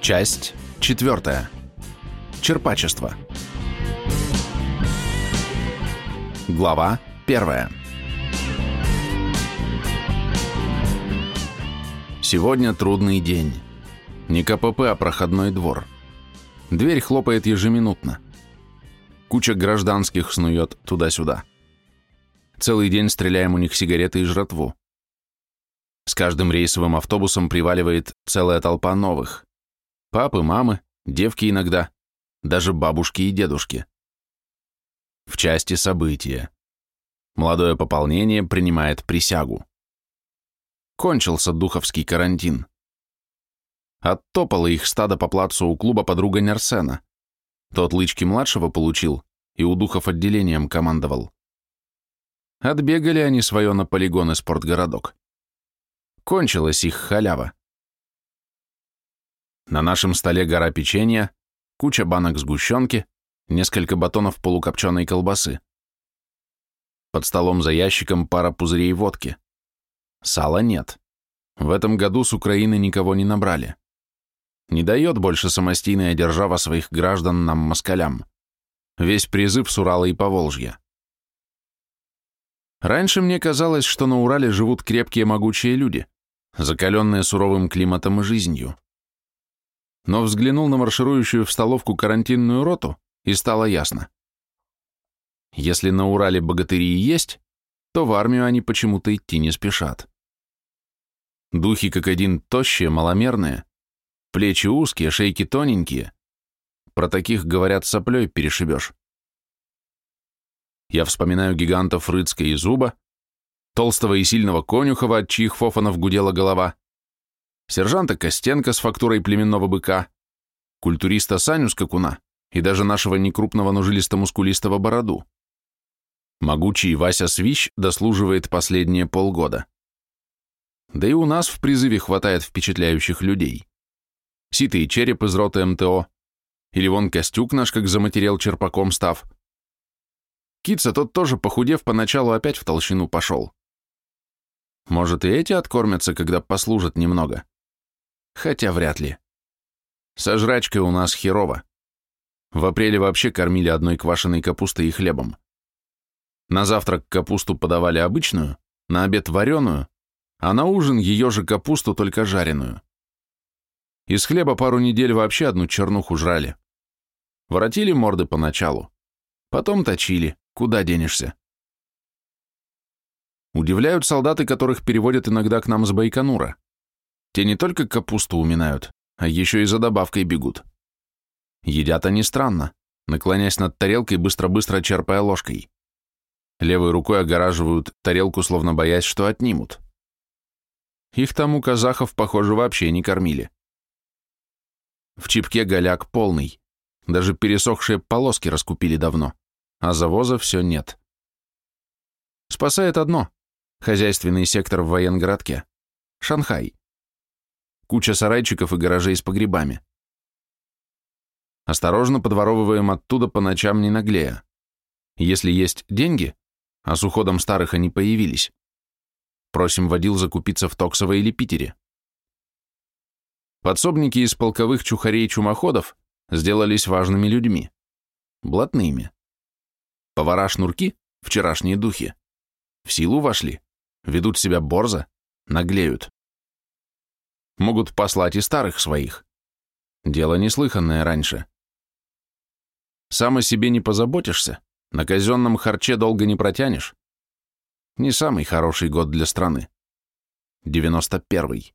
Часть четвертая. Черпачество. Глава первая. Сегодня трудный день. Не КПП, а проходной двор. Дверь хлопает ежеминутно. Куча гражданских снует туда-сюда. Целый день стреляем у них сигареты и жратву. С каждым рейсовым автобусом приваливает целая толпа новых. Папы, мамы, девки иногда, даже бабушки и дедушки. В части события. Молодое пополнение принимает присягу. Кончился духовский карантин. Оттопало их стадо по плацу у клуба подруга Нерсена. Тот лычки-младшего получил и у духов отделением командовал. Отбегали они свое на полигон и спортгородок. Кончилась их халява. На нашем столе гора печенья, куча банок сгущенки, несколько батонов полукопченой колбасы. Под столом за ящиком пара пузырей водки. Сала нет. В этом году с Украины никого не набрали. Не дает больше самостийная держава своих граждан нам, москалям. Весь призыв с Урала и Поволжья. Раньше мне казалось, что на Урале живут крепкие могучие люди, закаленные суровым климатом и жизнью. Но взглянул на марширующую в столовку карантинную роту, и стало ясно. Если на Урале богатыри есть, то в армию они почему-то идти не спешат. Духи как один тощие, маломерные, плечи узкие, шейки тоненькие. Про таких, говорят, соплей перешибешь. Я вспоминаю гигантов Рыцка и Зуба, толстого и сильного Конюхова, от чьих фофанов гудела голова, сержанта Костенко с фактурой племенного быка, культуриста Саню Скакуна и даже нашего некрупного, но жилисто-мускулистого Бороду. Могучий Вася Свищ дослуживает последние полгода. Да и у нас в призыве хватает впечатляющих людей. Ситый череп из роты МТО, или вон Костюк наш, как заматерел черпаком став, Кица тот тоже, похудев, поначалу опять в толщину пошел. Может, и эти откормятся, когда послужат немного. Хотя вряд ли. Со жрачкой у нас херово. В апреле вообще кормили одной квашеной капустой и хлебом. На завтрак капусту подавали обычную, на обед вареную, а на ужин ее же капусту, только жареную. Из хлеба пару недель вообще одну чернуху жрали. Воротили морды поначалу, потом точили, Куда денешься? Удивляют солдаты, которых переводят иногда к нам с Байконура. Те не только капусту уминают, а еще и за добавкой бегут. Едят они странно, наклоняясь над тарелкой, быстро-быстро черпая ложкой. Левой рукой огораживают тарелку, словно боясь, что отнимут. Их там у казахов, похоже, вообще не кормили. В чипке голяк полный. Даже пересохшие полоски раскупили давно а завоза все нет. Спасает одно – хозяйственный сектор в военгородке. Шанхай. Куча сарайчиков и гаражей с погребами. Осторожно подворовываем оттуда по ночам не наглея. Если есть деньги, а с уходом старых они появились, просим водил закупиться в Токсово или Питере. Подсобники из полковых чухарей-чумоходов сделались важными людьми, блатными. Повара-шнурки, вчерашние духи, в силу вошли, ведут себя борзо, наглеют. Могут послать и старых своих. Дело неслыханное раньше. Сам о себе не позаботишься, на казенном харче долго не протянешь. Не самый хороший год для страны. 91-й.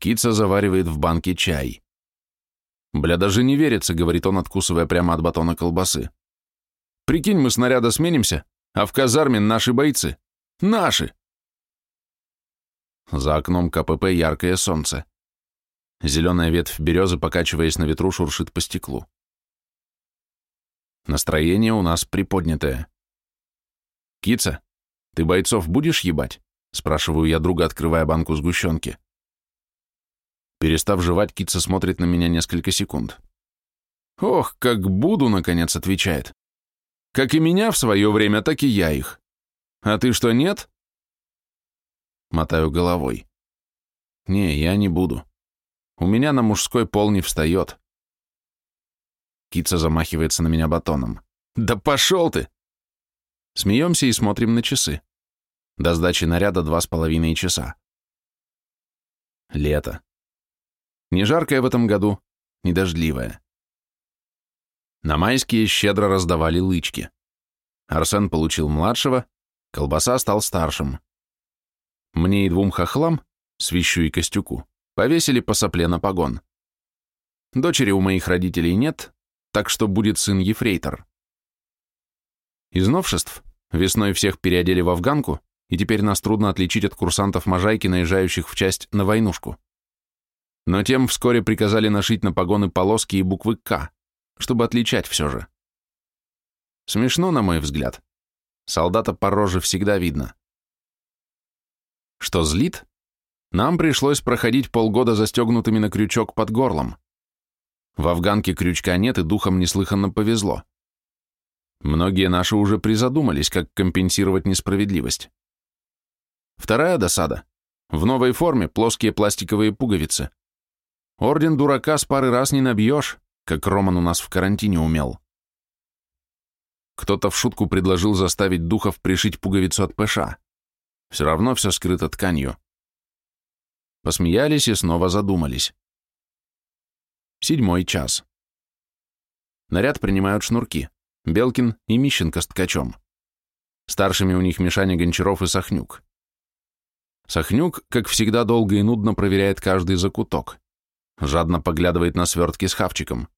Кица заваривает в банке чай. «Бля, даже не верится», — говорит он, откусывая прямо от батона колбасы. Прикинь, мы снаряда сменимся, а в казарме наши бойцы. Наши!» За окном КПП яркое солнце. Зеленая ветвь березы, покачиваясь на ветру, шуршит по стеклу. Настроение у нас приподнятое. «Кица, ты бойцов будешь ебать?» — спрашиваю я друга, открывая банку сгущенки. Перестав жевать, Кица смотрит на меня несколько секунд. «Ох, как буду!» — наконец отвечает. Как и меня в свое время, так и я их. А ты что, нет? Мотаю головой. Не, я не буду. У меня на мужской пол не встает. Кица замахивается на меня батоном. «Да пошел ты!» Смеемся и смотрим на часы. До сдачи наряда два с половиной часа. Лето. Не жаркое в этом году, не дождливое. На майские щедро раздавали лычки. Арсен получил младшего, колбаса стал старшим. Мне и двум хохлам, свищу и костюку, повесили по сопле на погон. Дочери у моих родителей нет, так что будет сын Ефрейтор. Из новшеств весной всех переодели в афганку, и теперь нас трудно отличить от курсантов Можайки, наезжающих в часть на войнушку. Но тем вскоре приказали нашить на погоны полоски и буквы «К», чтобы отличать все же. Смешно, на мой взгляд. Солдата по роже всегда видно. Что злит? Нам пришлось проходить полгода застегнутыми на крючок под горлом. В афганке крючка нет, и духом неслыханно повезло. Многие наши уже призадумались, как компенсировать несправедливость. Вторая досада. В новой форме плоские пластиковые пуговицы. Орден дурака с пары раз не набьешь, как Роман у нас в карантине умел. Кто-то в шутку предложил заставить духов пришить пуговицу от ПШ. Все равно все скрыто тканью. Посмеялись и снова задумались. Седьмой час. Наряд принимают шнурки. Белкин и Мищенко с ткачом. Старшими у них Мишаня Гончаров и Сахнюк. Сахнюк, как всегда, долго и нудно проверяет каждый закуток. Жадно поглядывает на свертки с хавчиком.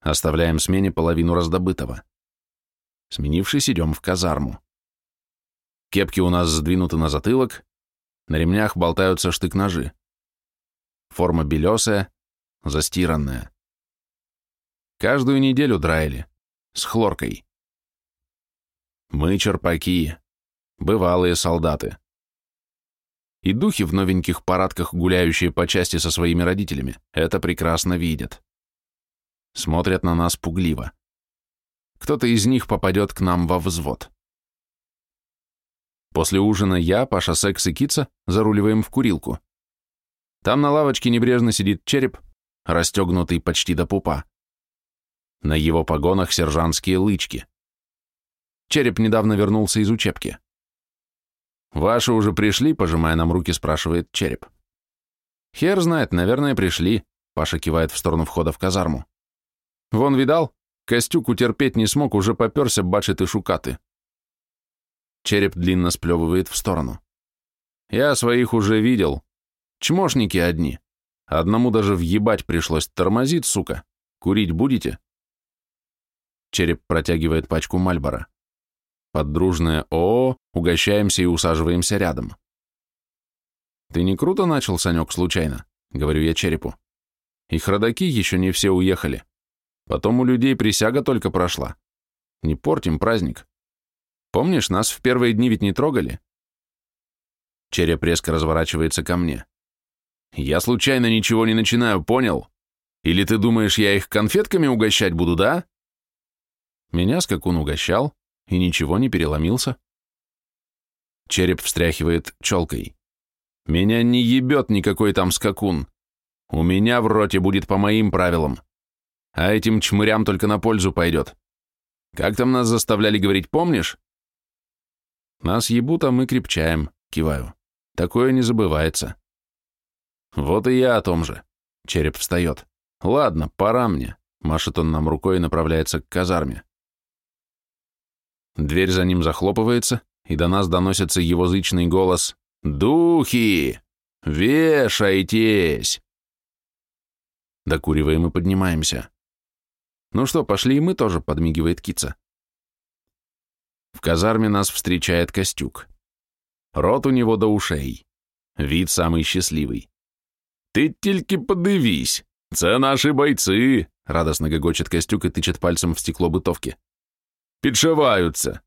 Оставляем смене половину раздобытого. Сменившись, идем в казарму. Кепки у нас сдвинуты на затылок, на ремнях болтаются штык-ножи. Форма белесая, застиранная. Каждую неделю драили, с хлоркой. Мы черпаки, бывалые солдаты. И духи в новеньких парадках, гуляющие по части со своими родителями, это прекрасно видят. Смотрят на нас пугливо. Кто-то из них попадет к нам во взвод. После ужина я, Паша Секс и Кица заруливаем в курилку. Там на лавочке небрежно сидит череп, расстегнутый почти до пупа. На его погонах сержантские лычки. Череп недавно вернулся из учебки. «Ваши уже пришли?» — пожимая нам руки, спрашивает череп. «Хер знает, наверное, пришли», — Паша кивает в сторону входа в казарму. «Вон, видал? Костюк утерпеть не смог, уже поперся, бачит и шукаты». Череп длинно сплевывает в сторону. «Я своих уже видел. Чмошники одни. Одному даже въебать пришлось. Тормозит, сука. Курить будете?» Череп протягивает пачку Мальбора. Под дружное «О!» угощаемся и усаживаемся рядом. «Ты не круто начал, Санек, случайно?» — говорю я Черепу. «Их родаки еще не все уехали. Потом у людей присяга только прошла. Не портим праздник. Помнишь, нас в первые дни ведь не трогали?» Череп резко разворачивается ко мне. «Я случайно ничего не начинаю, понял? Или ты думаешь, я их конфетками угощать буду, да?» Меня скакун угощал, и ничего не переломился. Череп встряхивает челкой. Меня не ебет никакой там скакун. У меня в роте будет по моим правилам. А этим чмырям только на пользу пойдет. Как там нас заставляли говорить, помнишь? Нас ебут, а мы крепчаем, киваю. Такое не забывается. Вот и я о том же. Череп встает. Ладно, пора мне. Машет он нам рукой и направляется к казарме. Дверь за ним захлопывается, и до нас доносится его зычный голос «Духи! Вешайтесь!» Докуриваем и поднимаемся. «Ну что, пошли и мы тоже», — подмигивает Кица. В казарме нас встречает Костюк. Рот у него до ушей. Вид самый счастливый. «Ты тільки подивись! Це наши бойцы!» — радостно гогочет Костюк и тычет пальцем в стекло бытовки. Підшиваються.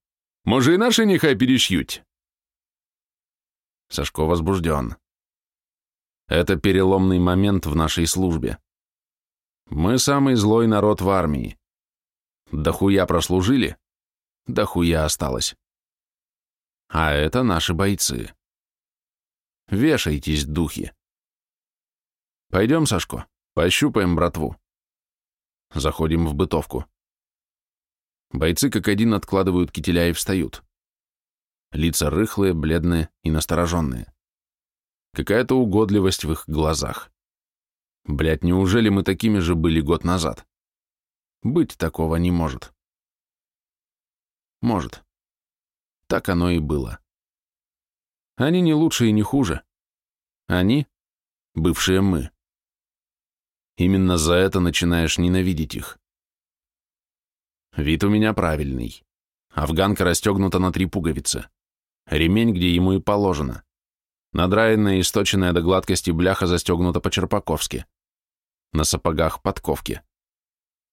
Може, і наші нехай перешьють?» Сашко возбужден. Это переломный момент в нашей службе. Мы самый злой народ в армии. Дохуя прослужили, дохуя осталось. А это наши бойцы. Вешайтесь, духи. Пойдем, Сашко, пощупаем братву. Заходим в бытовку. Бойцы как один откладывают кителя и встают. Лица рыхлые, бледные и настороженные. Какая-то угодливость в их глазах. Блядь, неужели мы такими же были год назад? Быть такого не может. Может. Так оно и было. Они не лучше и не хуже. Они — бывшие мы. Именно за это начинаешь ненавидеть их. Вид у меня правильный. Афганка расстегнута на три пуговицы. Ремень, где ему и положено. Надраенная и сточенная до гладкости бляха застегнута по-черпаковски. На сапогах подковки.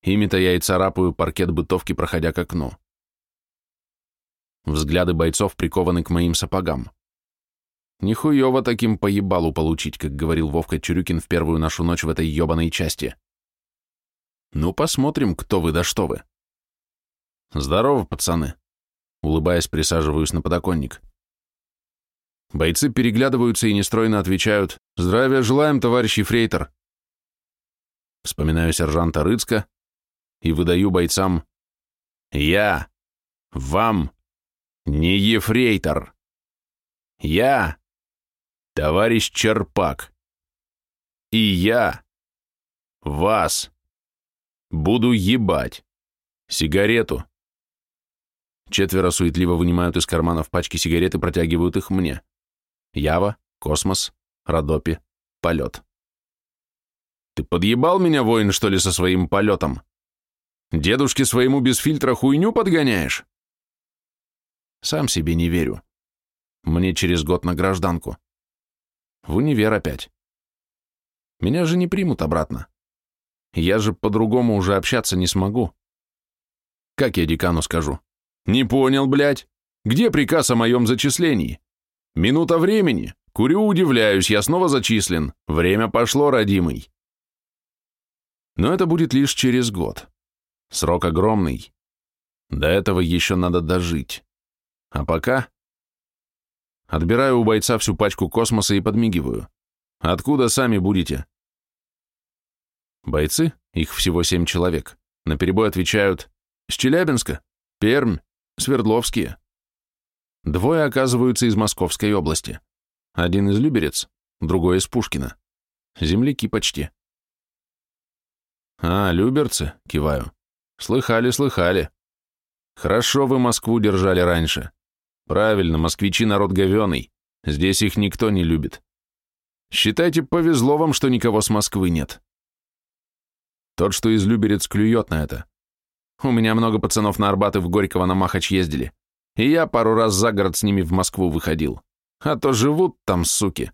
Ими-то я и царапаю паркет бытовки, проходя к окну. Взгляды бойцов прикованы к моим сапогам. Нихуево таким поебалу получить, как говорил Вовка Чурюкин в первую нашу ночь в этой ебаной части. Ну, посмотрим, кто вы да что вы. Здорово, пацаны. Улыбаясь, присаживаюсь на подоконник. Бойцы переглядываются и нестройно отвечают «Здравия желаем, товарищ Ефрейтор!» Вспоминаю сержанта Рыцка и выдаю бойцам «Я вам не Ефрейтор! Я товарищ Черпак. И я вас буду ебать. Сигарету. Четверо суетливо вынимают из карманов пачки сигарет и протягивают их мне. Ява, Космос, Родопи, Полет. Ты подъебал меня, воин, что ли, со своим полетом? Дедушке своему без фильтра хуйню подгоняешь? Сам себе не верю. Мне через год на гражданку. В универ опять. Меня же не примут обратно. Я же по-другому уже общаться не смогу. Как я декану скажу? Не понял, блядь. Где приказ о моем зачислении? Минута времени. Курю, удивляюсь, я снова зачислен. Время пошло, родимый. Но это будет лишь через год. Срок огромный. До этого еще надо дожить. А пока Отбираю у бойца всю пачку космоса и подмигиваю. Откуда сами будете? Бойцы, их всего семь человек, наперебой отвечают «С Челябинска, Пермь, Свердловские». Двое оказываются из Московской области. Один из Люберец, другой из Пушкина. Земляки почти. «А, люберцы», — киваю. «Слыхали, слыхали. Хорошо вы Москву держали раньше. Правильно, москвичи народ говеный. Здесь их никто не любит. Считайте, повезло вам, что никого с Москвы нет. Тот, что из Люберец, клюет на это. У меня много пацанов на Арбат и в Горького на Махач ездили. И я пару раз за город с ними в Москву выходил. А то живут там, суки.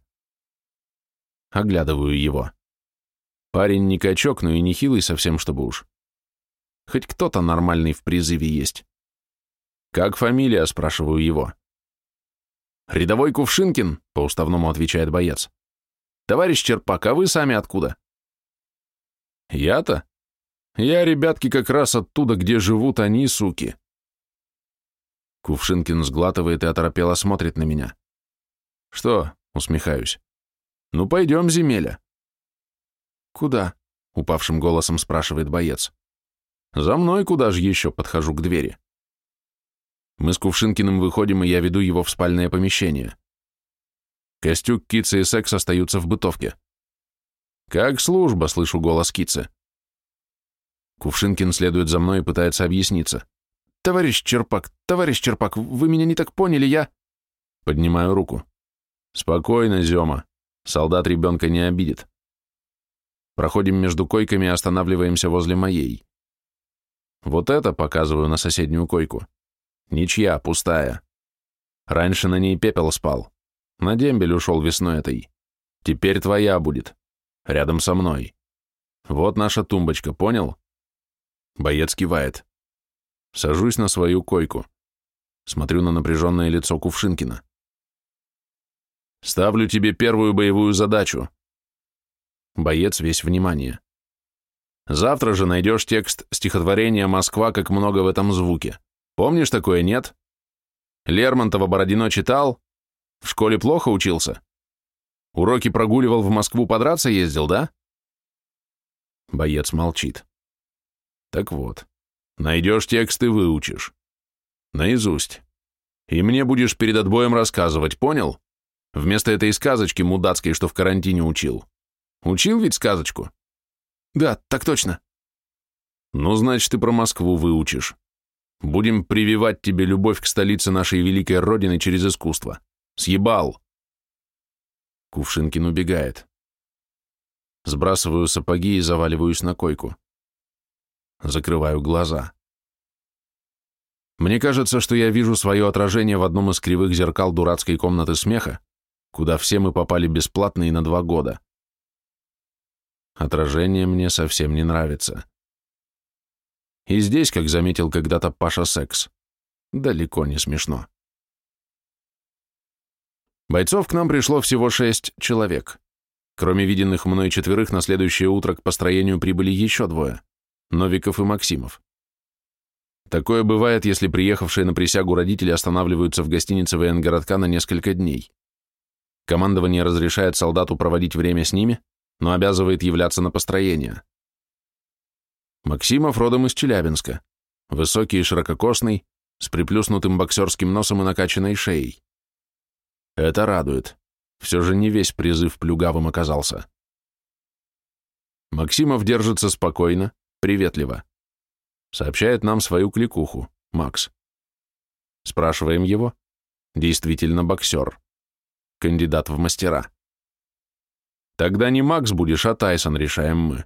Оглядываю его. Парень не качок, но и не хилый совсем, чтобы уж. Хоть кто-то нормальный в призыве есть. «Как фамилия?» – спрашиваю его. «Рядовой Кувшинкин», – по-уставному отвечает боец. «Товарищ Черпак, а вы сами откуда?» «Я-то? Я, ребятки, как раз оттуда, где живут они, суки». Кувшинкин сглатывает и оторопело смотрит на меня. «Что?» — усмехаюсь. «Ну, пойдем, земеля». «Куда?» — упавшим голосом спрашивает боец. «За мной куда же еще?» — подхожу к двери. Мы с Кувшинкиным выходим, и я веду его в спальное помещение. Костюк, Кица и Секс остаются в бытовке. «Как служба?» — слышу голос Кицы. Кувшинкин следует за мной и пытается объясниться. «Товарищ Черпак, товарищ Черпак, вы меня не так поняли, я...» Поднимаю руку. «Спокойно, Зема. Солдат ребенка не обидит». Проходим между койками и останавливаемся возле моей. Вот это показываю на соседнюю койку. Ничья, пустая. Раньше на ней пепел спал. На дембель ушел весной этой. Теперь твоя будет. Рядом со мной. Вот наша тумбочка, понял? Боец кивает. Сажусь на свою койку. Смотрю на напряженное лицо Кувшинкина. Ставлю тебе первую боевую задачу. Боец весь внимание. Завтра же найдешь текст стихотворения «Москва, как много в этом звуке». Помнишь такое, нет? Лермонтова Бородино читал? В школе плохо учился? Уроки прогуливал, в Москву подраться ездил, да? Боец молчит. Так вот, найдешь текст и выучишь. Наизусть. И мне будешь перед отбоем рассказывать, понял? Вместо этой сказочки мудацкой, что в карантине учил. Учил ведь сказочку? Да, так точно. Ну, значит, ты про Москву выучишь. Будем прививать тебе любовь к столице нашей великой Родины через искусство. Съебал. Кувшинкин убегает. Сбрасываю сапоги и заваливаюсь на койку. Закрываю глаза. Мне кажется, что я вижу свое отражение в одном из кривых зеркал дурацкой комнаты смеха, куда все мы попали бесплатно и на два года. Отражение мне совсем не нравится. И здесь, как заметил когда-то Паша Секс, далеко не смешно. Бойцов к нам пришло всего шесть человек. Кроме виденных мной четверых, на следующее утро к построению прибыли еще двое — Новиков и Максимов. Такое бывает, если приехавшие на присягу родители останавливаются в гостинице военгородка на несколько дней. Командование разрешает солдату проводить время с ними, но обязывает являться на построение. Максимов родом из Челябинска, высокий и ширококосный, с приплюснутым боксерским носом и накачанной шеей. Это радует. Все же не весь призыв плюгавым оказался. Максимов держится спокойно, приветливо. Сообщает нам свою кликуху, Макс. Спрашиваем его. Действительно боксер. Кандидат в мастера. Тогда не Макс будешь, а Тайсон, решаем мы.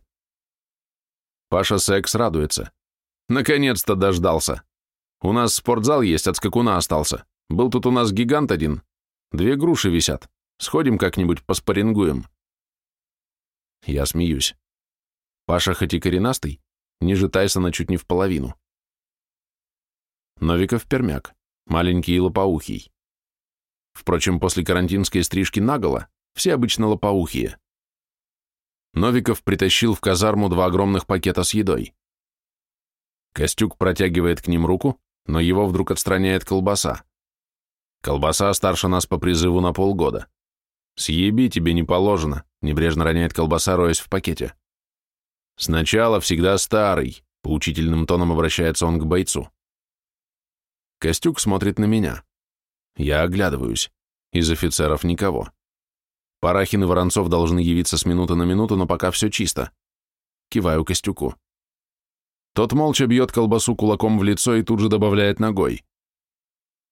Паша Секс радуется. Наконец-то дождался. У нас спортзал есть, от скакуна остался. Был тут у нас гигант один. Две груши висят. Сходим как-нибудь, поспорингуем. Я смеюсь. Паша хоть и коренастый, ниже Тайсона чуть не в половину. Новиков пермяк, маленький и лопоухий. Впрочем, после карантинской стрижки наголо все обычно лопоухие. Новиков притащил в казарму два огромных пакета с едой. Костюк протягивает к ним руку, но его вдруг отстраняет колбаса. Колбаса старше нас по призыву на полгода. Съеби тебе не положено, небрежно роняет колбаса, роясь в пакете. Сначала всегда старый, поучительным тоном обращается он к бойцу. Костюк смотрит на меня. Я оглядываюсь. Из офицеров никого. Парахин и Воронцов должны явиться с минуты на минуту, но пока все чисто. Киваю Костюку. Тот молча бьет колбасу кулаком в лицо и тут же добавляет ногой.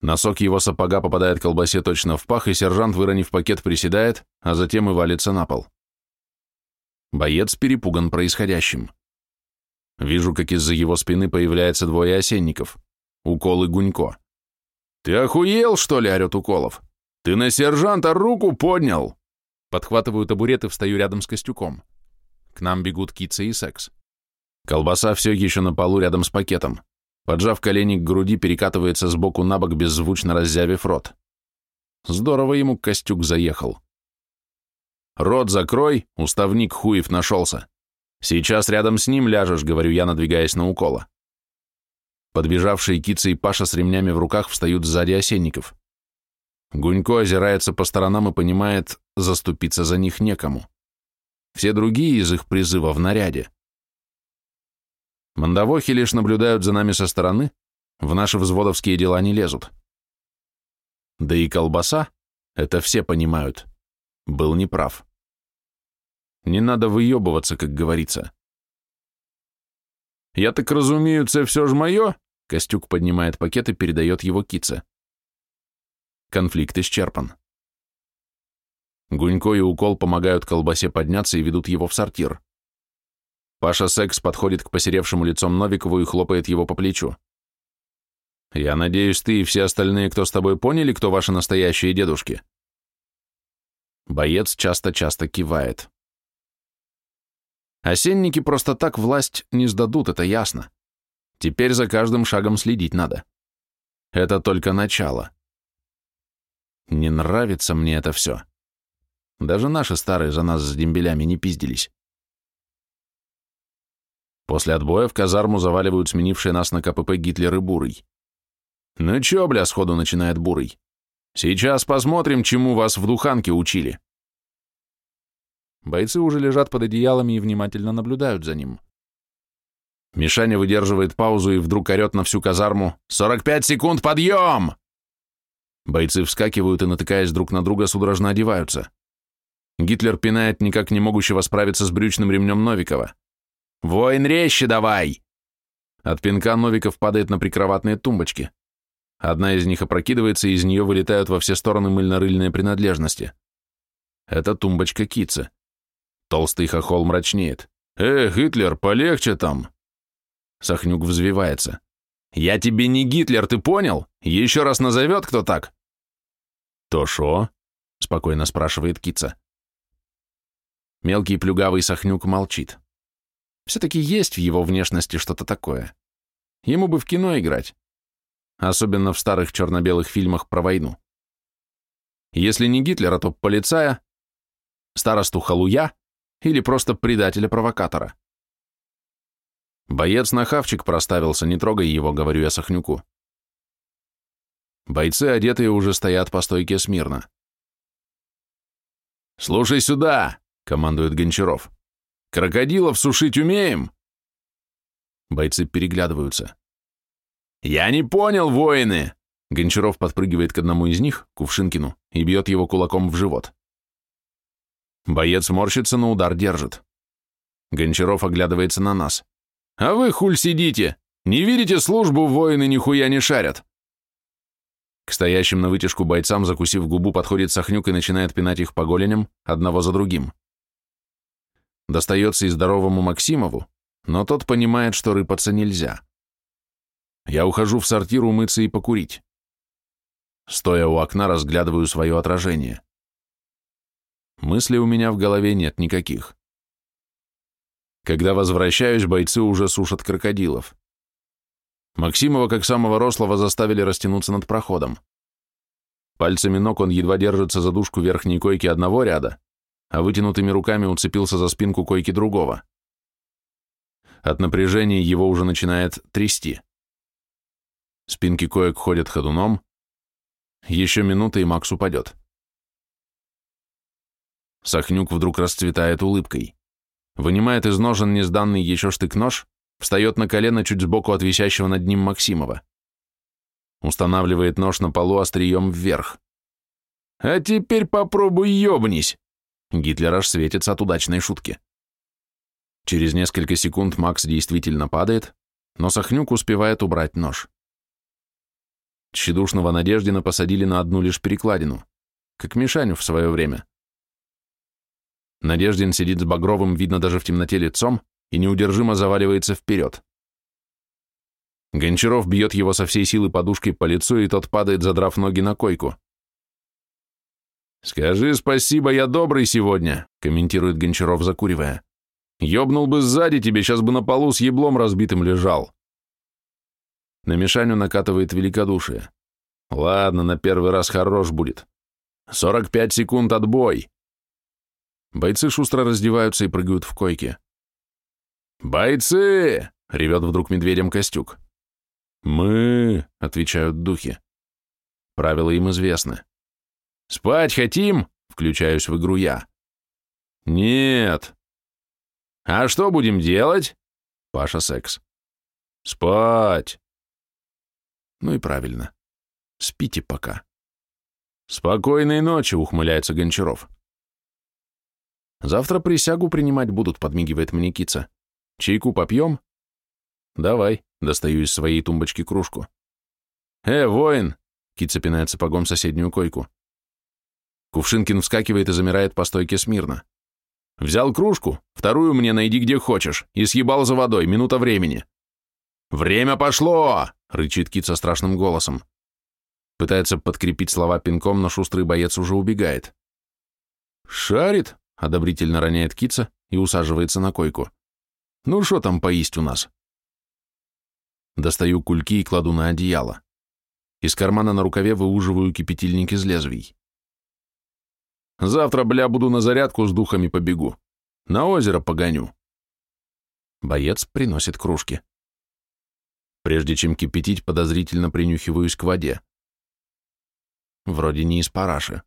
Носок его сапога попадает колбасе точно в пах, и сержант, выронив пакет, приседает, а затем и валится на пол. Боец перепуган происходящим. Вижу, как из-за его спины появляется двое осенников. Укол и Гунько. «Ты охуел, что ли?» — орет Уколов. «Ты на сержанта руку поднял!» Подхватываю табурет и встаю рядом с Костюком. К нам бегут Кица и Секс. Колбаса все еще на полу рядом с пакетом. Поджав колени к груди, перекатывается сбоку на бок, беззвучно раззявив рот. Здорово ему Костюк заехал. «Рот закрой, уставник хуев нашелся. Сейчас рядом с ним ляжешь», — говорю я, надвигаясь на укола. Подбежавшие Кица и Паша с ремнями в руках встают сзади осенников. Гунько озирается по сторонам и понимает, заступиться за них некому. Все другие из их призыва в наряде. Мандавохи лишь наблюдают за нами со стороны, в наши взводовские дела не лезут. Да и колбаса, это все понимают, был неправ. Не надо выебываться, как говорится. «Я так разумею, это все ж мое?» Костюк поднимает пакет и передает его Кице. Конфликт исчерпан. Гунько и Укол помогают колбасе подняться и ведут его в сортир. Паша Секс подходит к посеревшему лицом Новикову и хлопает его по плечу. «Я надеюсь, ты и все остальные, кто с тобой, поняли, кто ваши настоящие дедушки?» Боец часто-часто кивает. Осенники просто так власть не сдадут, это ясно. Теперь за каждым шагом следить надо. Это только начало. Не нравится мне это все. Даже наши старые за нас с дембелями не пиздились. После отбоя в казарму заваливают сменившие нас на КПП Гитлер Бурый. «Ну чё, бля, сходу начинает Бурый? Сейчас посмотрим, чему вас в духанке учили». бойцы уже лежат под одеялами и внимательно наблюдают за ним. Мишаня выдерживает паузу и вдруг орет на всю казарму «Сорок пять секунд, подъем!» Бойцы вскакивают и, натыкаясь друг на друга, судорожно одеваются. Гитлер пинает никак не могущего справиться с брючным ремнем Новикова. «Воин, резче давай!» От пинка Новиков падает на прикроватные тумбочки. Одна из них опрокидывается, и из нее вылетают во все стороны мыльно-рыльные принадлежности. Это тумбочка Кица. Толстый хохол мрачнеет. «Эх, Гитлер, полегче там!» Сахнюк взвивается. «Я тебе не Гитлер, ты понял? Еще раз назовет кто так?» «То шо?» — спокойно спрашивает Кица. Мелкий плюгавый Сахнюк молчит. Все-таки есть в его внешности что-то такое. Ему бы в кино играть. Особенно в старых черно-белых фильмах про войну. Если не Гитлера, то полицая, старосту Халуя или просто предателя-провокатора. Боец на хавчик проставился, не трогай его, говорю я Сахнюку. Бойцы, одетые, уже стоят по стойке смирно. «Слушай сюда!» — командует Гончаров. «Крокодилов сушить умеем?» Бойцы переглядываются. «Я не понял, воины!» Гончаров подпрыгивает к одному из них, Кувшинкину, и бьет его кулаком в живот. Боец морщится, но удар держит. Гончаров оглядывается на нас. «А вы, хуль, сидите! Не видите, службу воины нихуя не шарят!» К стоящим на вытяжку бойцам, закусив губу, подходит Сахнюк и начинает пинать их по голеням, одного за другим. Достается и здоровому Максимову, но тот понимает, что рыпаться нельзя. Я ухожу в сортир умыться и покурить. Стоя у окна, разглядываю свое отражение. Мыслей у меня в голове нет никаких. Когда возвращаюсь, бойцы уже сушат крокодилов. Максимова, как самого рослого, заставили растянуться над проходом. Пальцами ног он едва держится за дужку верхней койки одного ряда, а вытянутыми руками уцепился за спинку койки другого. От напряжения его уже начинает трясти. Спинки коек ходят ходуном. Еще минута, и Макс упадет. Сахнюк вдруг расцветает улыбкой. Вынимает из ножен несданный еще штык-нож, встает на колено чуть сбоку от висящего над ним Максимова. Устанавливает нож на полу острием вверх. «А теперь попробуй ёбнись!» Гитлер аж светится от удачной шутки. Через несколько секунд Макс действительно падает, но Сахнюк успевает убрать нож. Тщедушного Надеждина посадили на одну лишь перекладину, как Мишаню в свое время. Надеждин сидит с багровым, видно даже в темноте лицом, и неудержимо заваливается вперед. Гончаров бьет его со всей силы подушкой по лицу, и тот падает, задрав ноги на койку. «Скажи спасибо, я добрый сегодня», — комментирует Гончаров, закуривая. «Ёбнул бы сзади тебе, сейчас бы на полу с еблом разбитым лежал». На Мишаню накатывает великодушие. «Ладно, на первый раз хорош будет. Сорок пять секунд отбой». Бойцы шустро раздеваются и прыгают в койки. «Бойцы!» — ревет вдруг медведем Костюк. «Мы!» — отвечают духи. Правила им известны. «Спать хотим?» — включаюсь в игру я. «Нет». «А что будем делать?» Паша секс. «Спать». Ну и правильно. Спите пока. «Спокойной ночи», — ухмыляется Гончаров. Завтра присягу принимать будут, подмигивает мне Кица. Чайку попьем? Давай, достаю из своей тумбочки кружку. Э, воин! Кица пинает сапогом соседнюю койку. Кувшинкин вскакивает и замирает по стойке смирно. Взял кружку, вторую мне найди где хочешь, и съебал за водой, минута времени. «Время пошло!» — рычит Кит со страшным голосом. Пытается подкрепить слова пинком, но шустрый боец уже убегает. «Шарит!» — одобрительно роняет Кица и усаживается на койку. «Ну что там поесть у нас?» Достаю кульки и кладу на одеяло. Из кармана на рукаве выуживаю кипятильник из лезвий. «Завтра, бля, буду на зарядку с духами побегу. На озеро погоню». Боец приносит кружки. Прежде чем кипятить, подозрительно принюхиваюсь к воде. Вроде не из параши.